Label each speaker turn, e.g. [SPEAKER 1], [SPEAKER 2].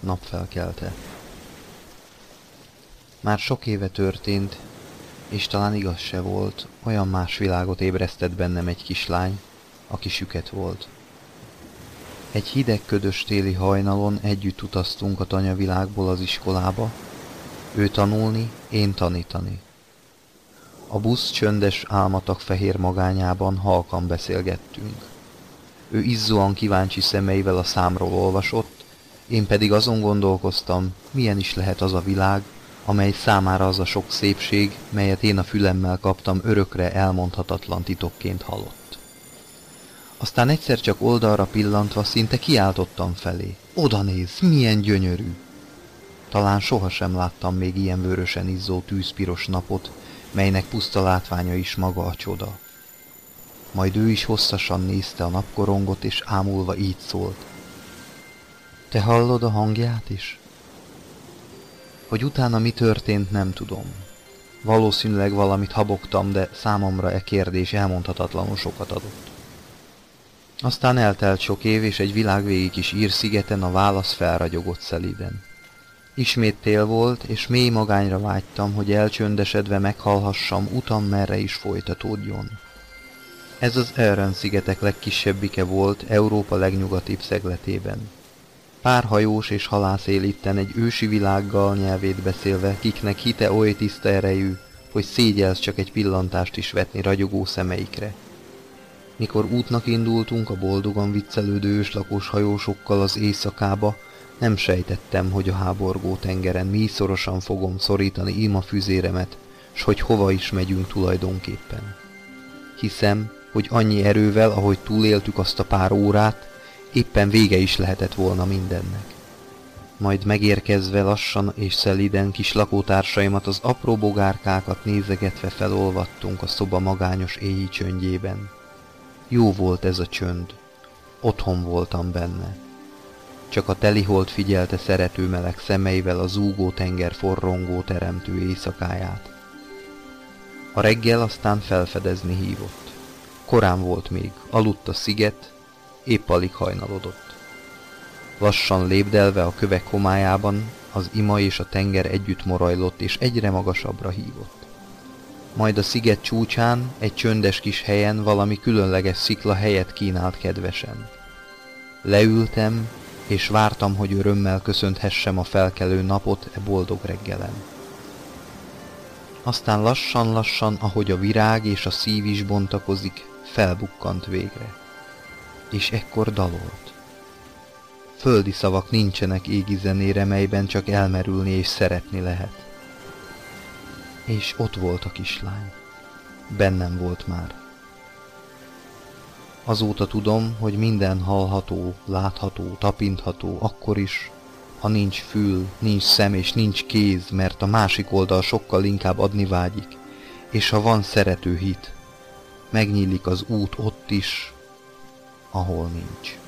[SPEAKER 1] napfelkelte. Már sok éve történt, és talán igaz se volt, olyan más világot ébresztett bennem egy kislány, aki süket volt. Egy hideg ködös téli hajnalon együtt utaztunk a tanyavilágból az iskolába, ő tanulni, én tanítani. A busz csöndes álmatak fehér magányában halkan beszélgettünk. Ő izzóan kíváncsi szemeivel a számról olvasott, én pedig azon gondolkoztam, milyen is lehet az a világ, amely számára az a sok szépség, melyet én a fülemmel kaptam, örökre elmondhatatlan titokként halott. Aztán egyszer csak oldalra pillantva szinte kiáltottam felé. Oda néz, milyen gyönyörű! Talán sohasem láttam még ilyen vörösen izzó tűzpiros napot, melynek puszta látványa is maga a csoda. Majd ő is hosszasan nézte a napkorongot, és ámulva így szólt. Te hallod a hangját is? Hogy utána mi történt, nem tudom. Valószínűleg valamit habogtam, de számomra e kérdés elmondhatatlanul sokat adott. Aztán eltelt sok év, és egy világvégi kis írszigeten a válasz felragyogott szeliden. Ismét tél volt, és mély magányra vágytam, hogy elcsöndesedve meghallhassam utam merre is folytatódjon. Ez az Elren szigetek legkisebbike volt Európa legnyugatibb szegletében. Pár hajós és halász él egy ősi világgal nyelvét beszélve, kiknek hite oly tiszta erejű, hogy szégyelsz csak egy pillantást is vetni ragyogó szemeikre. Mikor útnak indultunk a boldogan viccelődő őslakos hajósokkal az éjszakába, nem sejtettem, hogy a háborgó tengeren mi szorosan fogom szorítani ima füzéremet, s hogy hova is megyünk tulajdonképpen. Hiszem, hogy annyi erővel, ahogy túléltük azt a pár órát, éppen vége is lehetett volna mindennek. Majd megérkezve lassan és szeliden kis lakótársaimat az apró bogárkákat nézegetve felolvattunk a szoba magányos éji csöndjében. Jó volt ez a csönd. Otthon voltam benne. Csak a telihold figyelte szerető meleg szemeivel a zúgó tenger forrongó teremtő éjszakáját. A reggel aztán felfedezni hívott. Korán volt még, aludt a sziget, épp alig hajnalodott. Lassan lépdelve a kövek homályában, az ima és a tenger együtt morajlott és egyre magasabbra hívott. Majd a sziget csúcsán, egy csöndes kis helyen valami különleges szikla helyet kínált kedvesen. Leültem, és vártam, hogy örömmel köszönthessem a felkelő napot e boldog reggelen. Aztán lassan-lassan, ahogy a virág és a szív is bontakozik, felbukkant végre. És ekkor dalolt. Földi szavak nincsenek égi zenére, melyben csak elmerülni és szeretni lehet. És ott volt a kislány. Bennem volt már. Azóta tudom, hogy minden hallható, látható, tapintható, akkor is, ha nincs fül, nincs szem és nincs kéz, mert a másik oldal sokkal inkább adni vágyik, és ha van szerető hit, megnyílik az út ott is, ahol nincs.